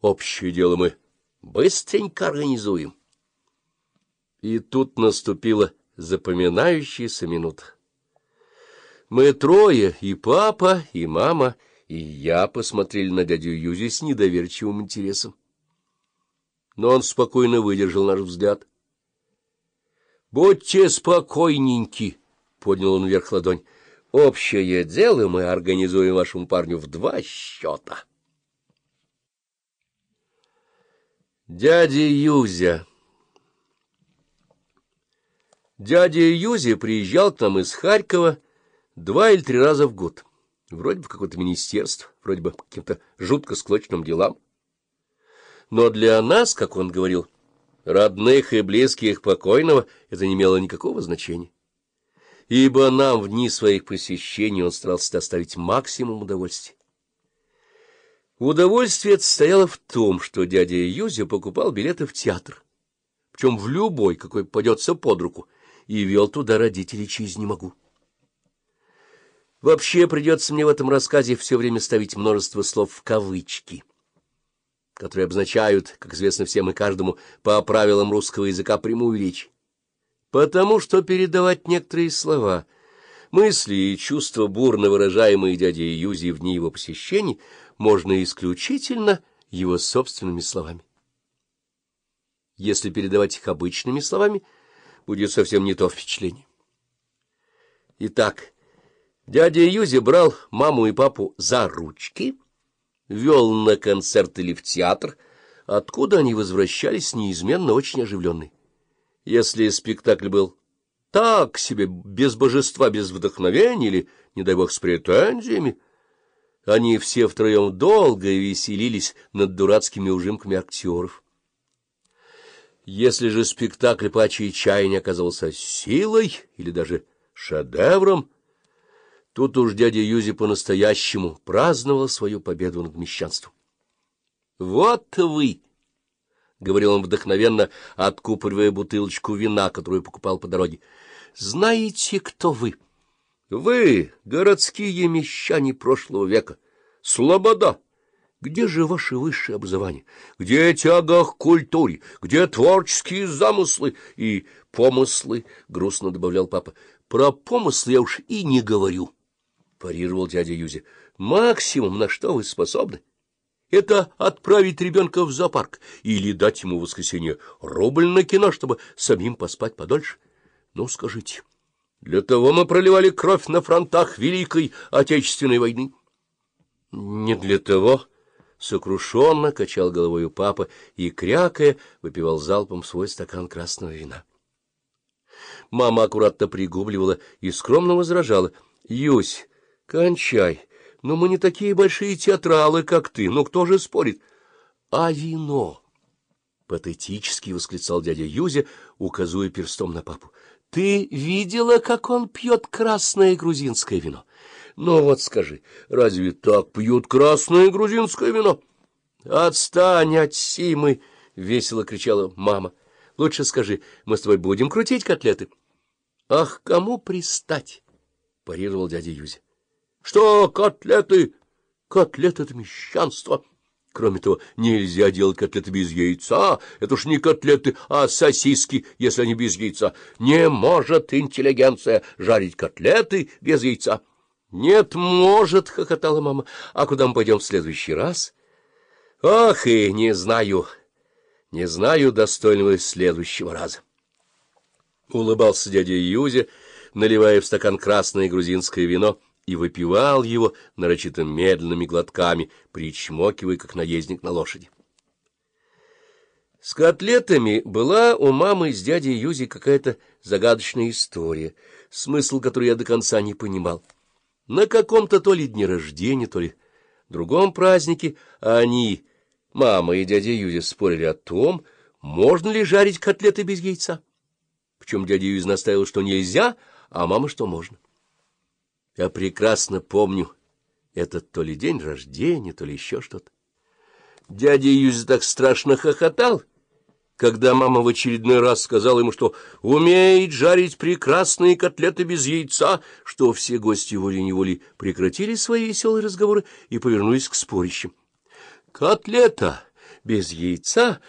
Общее дело мы быстренько организуем. И тут наступила запоминающаяся минута. Мы трое, и папа, и мама, и я посмотрели на дядю Юзи с недоверчивым интересом. Но он спокойно выдержал наш взгляд. — Будьте спокойненьки, — поднял он вверх ладонь. — Общее дело мы организуем вашему парню в два счета. Дядя Юзя Дядя Юзя приезжал к нам из Харькова два или три раза в год. Вроде бы какое-то министерство, вроде бы каким-то жутко склочным делам. Но для нас, как он говорил, родных и близких покойного, это не имело никакого значения. Ибо нам в дни своих посещений он старался доставить максимум удовольствия. Удовольствие состояло в том, что дядя Юзя покупал билеты в театр, причем в любой, какой попадется под руку, и вел туда родителей через «не могу». Вообще придется мне в этом рассказе все время ставить множество слов в кавычки, которые обозначают, как известно всем и каждому, по правилам русского языка прямую речь. Потому что передавать некоторые слова, мысли и чувства, бурно выражаемые дядей Юзи в дни его посещений, можно исключительно его собственными словами. Если передавать их обычными словами, будет совсем не то впечатление. Итак, дядя Юзи брал маму и папу за ручки, вел на концерт или в театр, откуда они возвращались неизменно очень оживленные. Если спектакль был так себе, без божества, без вдохновения или, не дай бог, с претензиями, они все втроем долго веселились над дурацкими ужимками актеров. Если же спектакль по чаяния оказался силой или даже шедевром, тут уж дядя Юзи по-настоящему праздновал свою победу над мещанством. — Вот вы! — говорил он вдохновенно, откупоривая бутылочку вина, которую покупал по дороге. — Знаете, кто вы? — вы, городские мещане прошлого века, слобода! Где же ваше высшее образование? Где тяга к культуре? Где творческие замыслы и помыслы? — грустно добавлял папа. — Про помыслы я уж и не говорю, — парировал дядя Юзя. — Максимум, на что вы способны? Это отправить ребенка в зоопарк или дать ему в воскресенье рубль на кино, чтобы самим поспать подольше. Ну, скажите... Для того мы проливали кровь на фронтах Великой Отечественной войны. — Не для того, — сокрушенно качал головой папа и, крякая, выпивал залпом свой стакан красного вина. Мама аккуратно пригубливала и скромно возражала. — Юсь, кончай, но мы не такие большие театралы, как ты, ну кто же спорит? — А вино? — патетически восклицал дядя Юзя, указывая перстом на папу. Ты видела, как он пьет красное грузинское вино? Ну вот скажи, разве так пьют красное грузинское вино? Отстань от Симы! — весело кричала мама. Лучше скажи, мы с тобой будем крутить котлеты? Ах, кому пристать? — парировал дядя Юзя. Что котлеты? Котлеты — это мещанство. Кроме того, нельзя делать котлеты без яйца. Это уж не котлеты, а сосиски, если они без яйца. Не может интеллигенция жарить котлеты без яйца. — Нет, может, — хохотала мама. — А куда мы пойдем в следующий раз? — Ох, и не знаю, не знаю достойного следующего раза. Улыбался дядя Юзя, наливая в стакан красное грузинское вино — и выпивал его нарочито медленными глотками, причмокивая, как наездник на лошади. С котлетами была у мамы с дядей Юзи какая-то загадочная история, смысл которой я до конца не понимал. На каком-то то ли дне рождения, то ли другом празднике они, мама и дядя Юзи, спорили о том, можно ли жарить котлеты без яйца. Причем дядя Юзи наставил, что нельзя, а мама, что можно. Я прекрасно помню этот то ли день рождения, то ли еще что-то. Дядя Юзя так страшно хохотал, когда мама в очередной раз сказала ему, что умеет жарить прекрасные котлеты без яйца, что все гости волей-неволей прекратили свои веселые разговоры и повернулись к спорящим. — Котлета без яйца